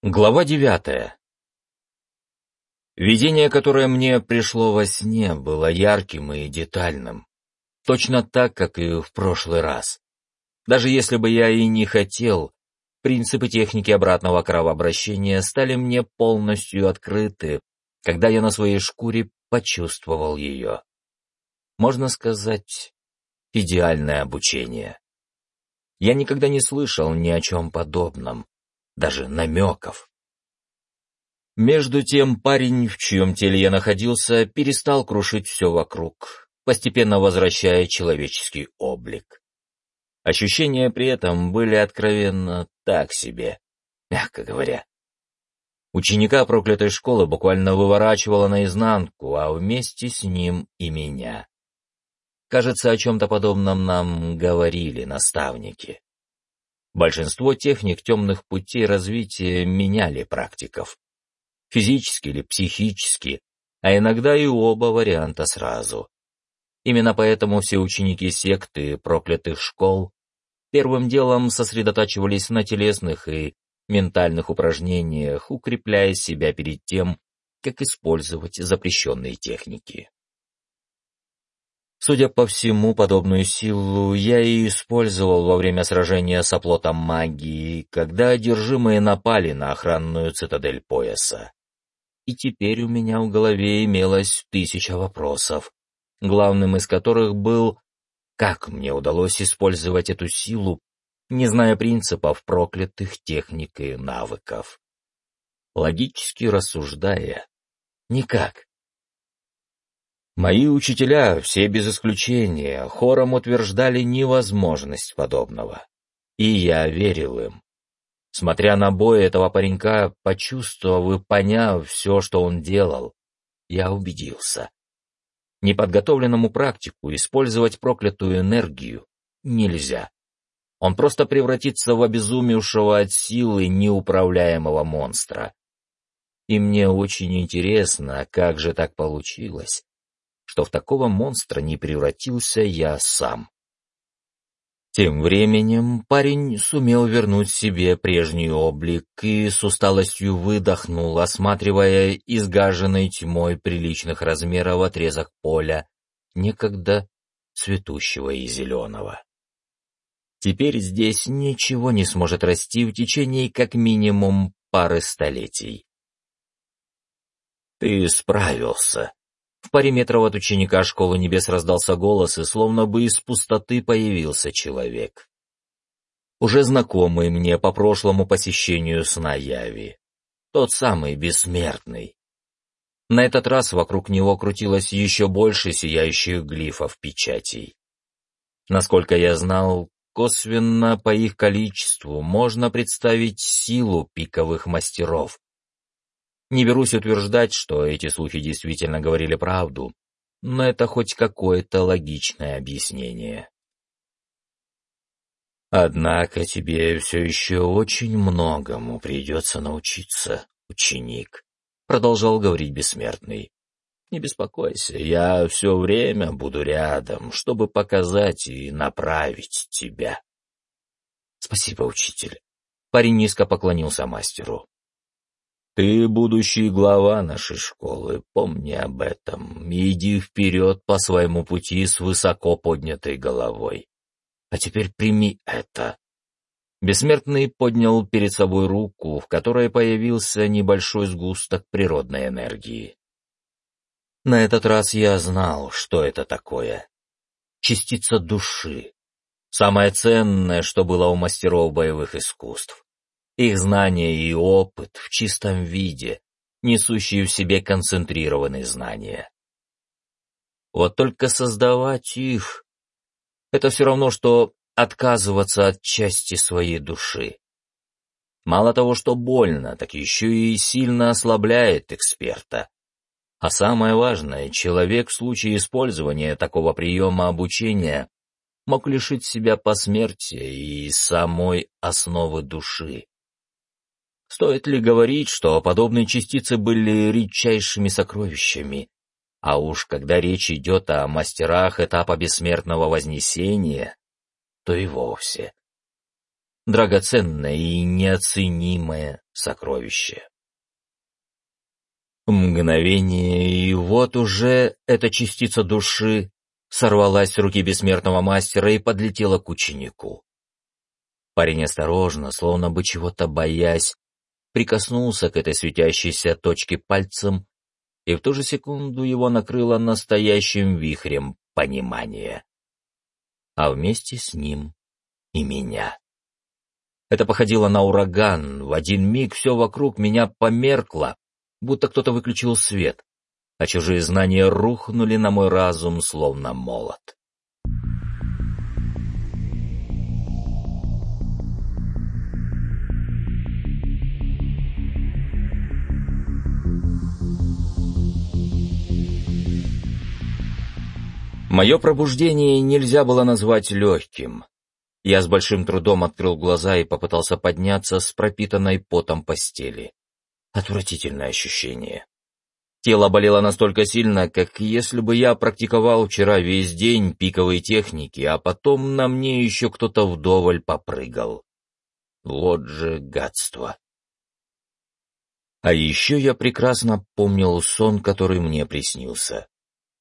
Глава девятая. Видение, которое мне пришло во сне, было ярким и детальным. Точно так, как и в прошлый раз. Даже если бы я и не хотел, принципы техники обратного кровообращения стали мне полностью открыты, когда я на своей шкуре почувствовал ее. Можно сказать, идеальное обучение. Я никогда не слышал ни о чем подобном даже намеков. Между тем парень, в чьем теле я находился, перестал крушить все вокруг, постепенно возвращая человеческий облик. Ощущения при этом были откровенно так себе, мягко говоря. Ученика проклятой школы буквально выворачивало наизнанку, а вместе с ним и меня. Кажется, о чем-то подобном нам говорили наставники. Большинство техник темных путей развития меняли практиков. Физически или психически, а иногда и оба варианта сразу. Именно поэтому все ученики секты проклятых школ первым делом сосредотачивались на телесных и ментальных упражнениях, укрепляя себя перед тем, как использовать запрещенные техники. Судя по всему, подобную силу я и использовал во время сражения с оплотом магии, когда одержимые напали на охранную цитадель пояса. И теперь у меня в голове имелось тысяча вопросов, главным из которых был, как мне удалось использовать эту силу, не зная принципов проклятых техник и навыков. Логически рассуждая, никак. Мои учителя, все без исключения, хором утверждали невозможность подобного. И я верил им. Смотря на бой этого паренька, почувствовав и поняв все, что он делал, я убедился. Неподготовленному практику использовать проклятую энергию нельзя. Он просто превратится в обезумевшего от силы неуправляемого монстра. И мне очень интересно, как же так получилось, что в такого монстра не превратился я сам. Тем временем парень сумел вернуть себе прежний облик и с усталостью выдохнул, осматривая изгаженной тьмой приличных размеров отрезок поля, некогда цветущего и зеленого. Теперь здесь ничего не сможет расти в течение как минимум пары столетий. «Ты справился», в паре метров от ученика школы небес раздался голос, и словно бы из пустоты появился человек. Уже знакомый мне по прошлому посещению сна Яви. Тот самый бессмертный. На этот раз вокруг него крутилось еще больше сияющих глифов печатей. Насколько я знал, косвенно по их количеству можно представить силу пиковых мастеров, не берусь утверждать, что эти слухи действительно говорили правду, но это хоть какое-то логичное объяснение. Однако тебе все еще очень многому придется научиться, ученик, продолжал говорить бессмертный. Не беспокойся, я все время буду рядом, чтобы показать и направить тебя. Спасибо, учитель. Парень низко поклонился мастеру. Ты будущий глава нашей школы, помни об этом, иди вперед по своему пути с высоко поднятой головой. А теперь прими это. Бессмертный поднял перед собой руку, в которой появился небольшой сгусток природной энергии. На этот раз я знал, что это такое. Частица души. Самое ценное, что было у мастеров боевых искусств их знания и опыт в чистом виде, несущие в себе концентрированные знания. Вот только создавать их — это все равно, что отказываться от части своей души. Мало того, что больно, так еще и сильно ослабляет эксперта. А самое важное, человек в случае использования такого приема обучения мог лишить себя посмертия и самой основы души. Стоит ли говорить, что подобные частицы были редчайшими сокровищами? А уж когда речь идет о мастерах этапа бессмертного вознесения, то и вовсе. Драгоценное и неоценимое сокровище. Мгновение, и вот уже эта частица души сорвалась с руки бессмертного мастера и подлетела к ученику. Парень осторожно, словно бы чего-то боясь, прикоснулся к этой светящейся точке пальцем, и в ту же секунду его накрыло настоящим вихрем понимания. А вместе с ним и меня. Это походило на ураган, в один миг все вокруг меня померкло, будто кто-то выключил свет, а чужие знания рухнули на мой разум, словно молот. Мое пробуждение нельзя было назвать легким. Я с большим трудом открыл глаза и попытался подняться с пропитанной потом постели. Отвратительное ощущение. Тело болело настолько сильно, как если бы я практиковал вчера весь день пиковой техники, а потом на мне еще кто-то вдоволь попрыгал. Вот же гадство. А еще я прекрасно помнил сон, который мне приснился.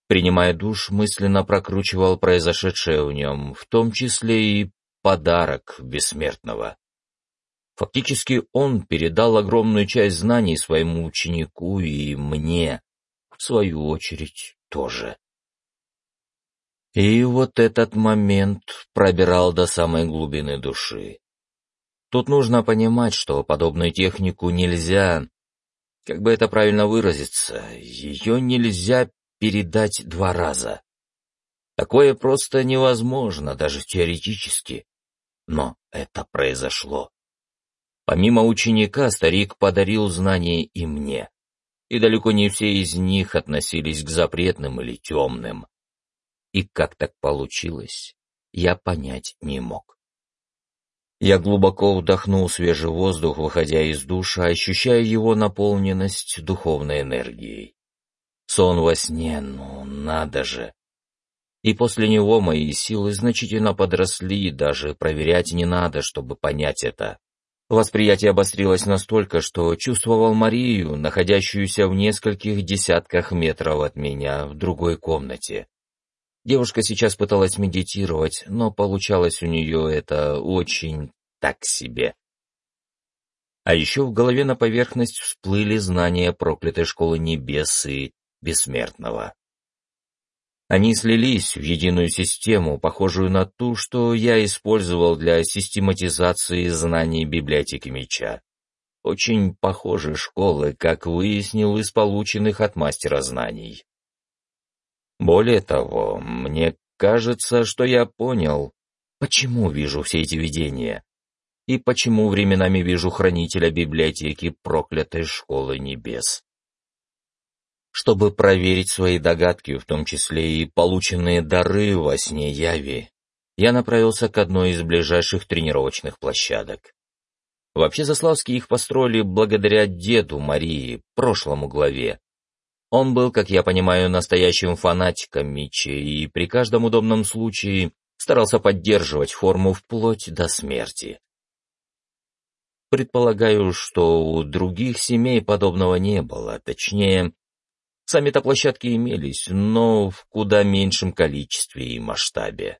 Принимая душ, мысленно прокручивал произошедшее в нем, в том числе и подарок бессмертного. Фактически он передал огромную часть знаний своему ученику и мне, в свою очередь, тоже. И вот этот момент пробирал до самой глубины души. Тут нужно понимать, что подобную технику нельзя, как бы это правильно выразиться, ее нельзя передать два раза. Такое просто невозможно, даже теоретически. Но это произошло. Помимо ученика, старик подарил знания и мне. И далеко не все из них относились к запретным или темным. И как так получилось, я понять не мог. Я глубоко вдохнул свежий воздух, выходя из душа, ощущая его наполненность духовной энергией. Сон во сне, ну надо же. И после него мои силы значительно подросли, даже проверять не надо, чтобы понять это. Восприятие обострилось настолько, что чувствовал Марию, находящуюся в нескольких десятках метров от меня в другой комнате. Девушка сейчас пыталась медитировать, но получалось у нее это очень так себе. А еще в голове на поверхность всплыли знания проклятой школы небес и бессмертного. Они слились в единую систему, похожую на ту, что я использовал для систематизации знаний библиотеки меча. Очень похожи школы, как выяснил из полученных от мастера знаний. Более того, мне кажется, что я понял, почему вижу все эти видения и почему временами вижу хранителя библиотеки проклятой школы небес чтобы проверить свои догадки, в том числе и полученные дары во сне яви, я направился к одной из ближайших тренировочных площадок. Вообще Заславские их построили благодаря деду Марии, прошлому главе. Он был, как я понимаю, настоящим фанатиком Мичи и при каждом удобном случае старался поддерживать форму вплоть до смерти. Предполагаю, что у других семей подобного не было, точнее, Сами-то площадки имелись, но в куда меньшем количестве и масштабе.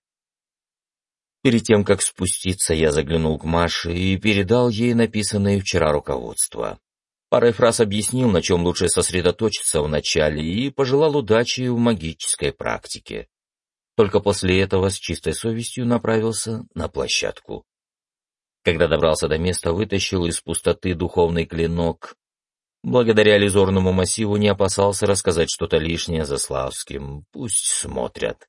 Перед тем, как спуститься, я заглянул к Маше и передал ей написанное вчера руководство. Парой фраз объяснил, на чем лучше сосредоточиться вначале, и пожелал удачи в магической практике. Только после этого с чистой совестью направился на площадку. Когда добрался до места, вытащил из пустоты духовный клинок, Благодаря лизорному массиву не опасался рассказать что-то лишнее Заславским, пусть смотрят.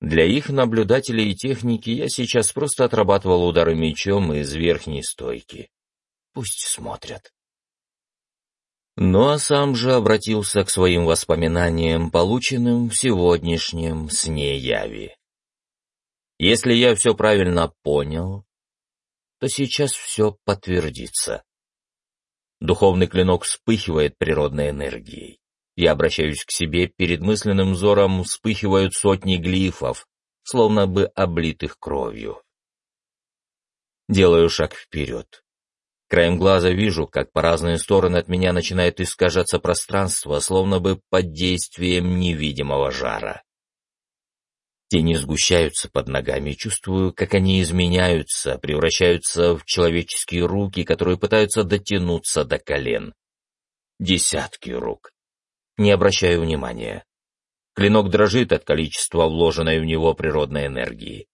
Для их наблюдателей и техники я сейчас просто отрабатывал удары мечом из верхней стойки. Пусть смотрят. Ну а сам же обратился к своим воспоминаниям, полученным в сегодняшнем сне яви. Если я все правильно понял, то сейчас все подтвердится. Духовный клинок вспыхивает природной энергией. Я обращаюсь к себе, перед мысленным взором вспыхивают сотни глифов, словно бы облитых кровью. Делаю шаг вперед. Краем глаза вижу, как по разные стороны от меня начинает искажаться пространство, словно бы под действием невидимого жара. Тени сгущаются под ногами, чувствую, как они изменяются, превращаются в человеческие руки, которые пытаются дотянуться до колен. Десятки рук. Не обращаю внимания. Клинок дрожит от количества вложенной в него природной энергии.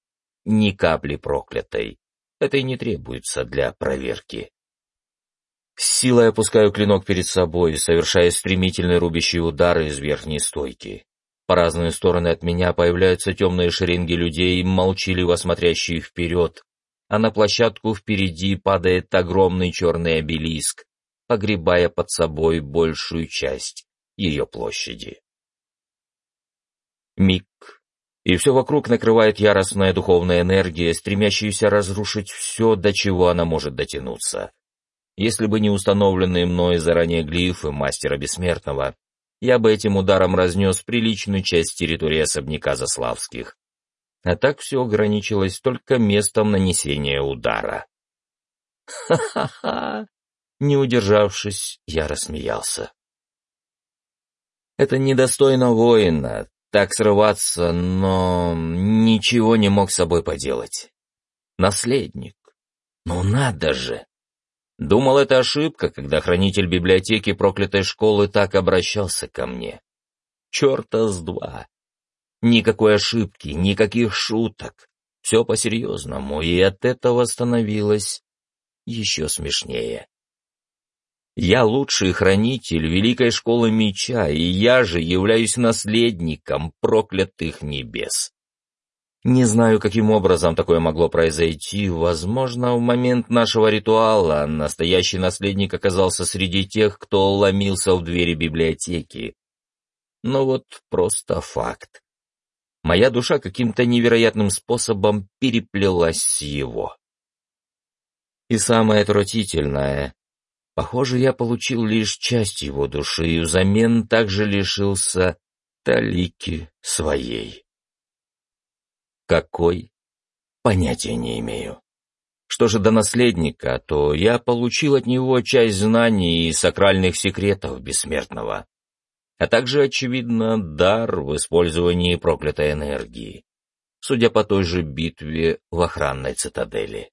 Ни капли проклятой. Это и не требуется для проверки. С силой опускаю клинок перед собой, совершая стремительные рубящие удары из верхней стойки. По разные стороны от меня появляются темные шеренги людей, молчаливо смотрящие вперед, а на площадку впереди падает огромный черный обелиск, погребая под собой большую часть ее площади. Миг, и все вокруг накрывает яростная духовная энергия, стремящаяся разрушить все, до чего она может дотянуться. Если бы не установленные мной заранее глифы мастера бессмертного, я бы этим ударом разнес приличную часть территории особняка Заславских. А так все ограничилось только местом нанесения удара. Ха-ха-ха! Не удержавшись, я рассмеялся. Это недостойно воина, так срываться, но ничего не мог с собой поделать. Наследник. Ну надо же! Думал, это ошибка, когда хранитель библиотеки проклятой школы так обращался ко мне. Черта с два. Никакой ошибки, никаких шуток. Все по-серьезному, и от этого становилось еще смешнее. Я лучший хранитель Великой Школы Меча, и я же являюсь наследником проклятых небес. Не знаю, каким образом такое могло произойти. Возможно, в момент нашего ритуала настоящий наследник оказался среди тех, кто ломился в двери библиотеки. Но вот просто факт. Моя душа каким-то невероятным способом переплелась с его. И самое отвратительное, похоже, я получил лишь часть его души и взамен также лишился талики своей. Какой? Понятия не имею. Что же до наследника, то я получил от него часть знаний и сакральных секретов бессмертного, а также, очевидно, дар в использовании проклятой энергии, судя по той же битве в охранной цитадели.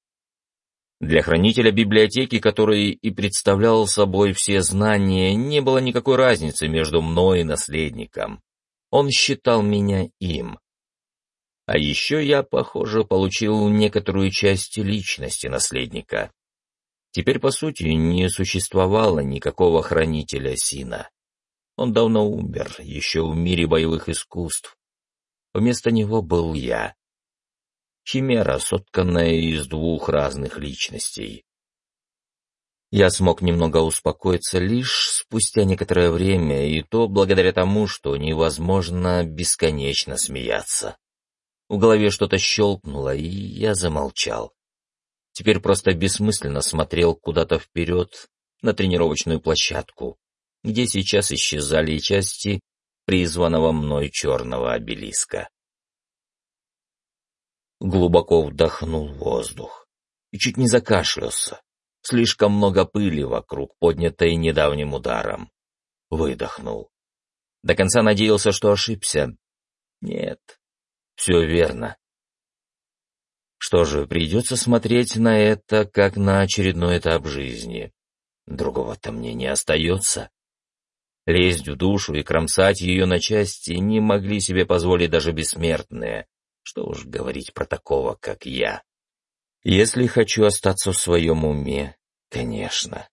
Для хранителя библиотеки, который и представлял собой все знания, не было никакой разницы между мной и наследником. Он считал меня им, а еще я, похоже, получил некоторую часть личности наследника. Теперь, по сути, не существовало никакого хранителя Сина. Он давно умер, еще в мире боевых искусств. Вместо него был я. Химера, сотканная из двух разных личностей. Я смог немного успокоиться лишь спустя некоторое время, и то благодаря тому, что невозможно бесконечно смеяться. В голове что-то щелкнуло, и я замолчал. Теперь просто бессмысленно смотрел куда-то вперед, на тренировочную площадку, где сейчас исчезали части призванного мной черного обелиска. Глубоко вдохнул воздух и чуть не закашлялся. Слишком много пыли вокруг, поднятой недавним ударом. Выдохнул. До конца надеялся, что ошибся. Нет, все верно. Что же, придется смотреть на это, как на очередной этап жизни. Другого-то мне не остается. Лезть в душу и кромсать ее на части не могли себе позволить даже бессмертные. Что уж говорить про такого, как я. Если хочу остаться в своем уме, конечно.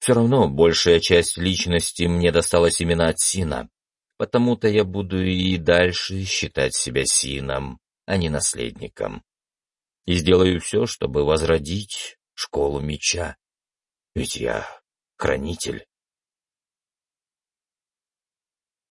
Все равно большая часть личности мне досталась именно от Сина. Потому-то я буду и дальше считать себя сином, а не наследником. И сделаю все, чтобы возродить школу меча. Ведь я хранитель.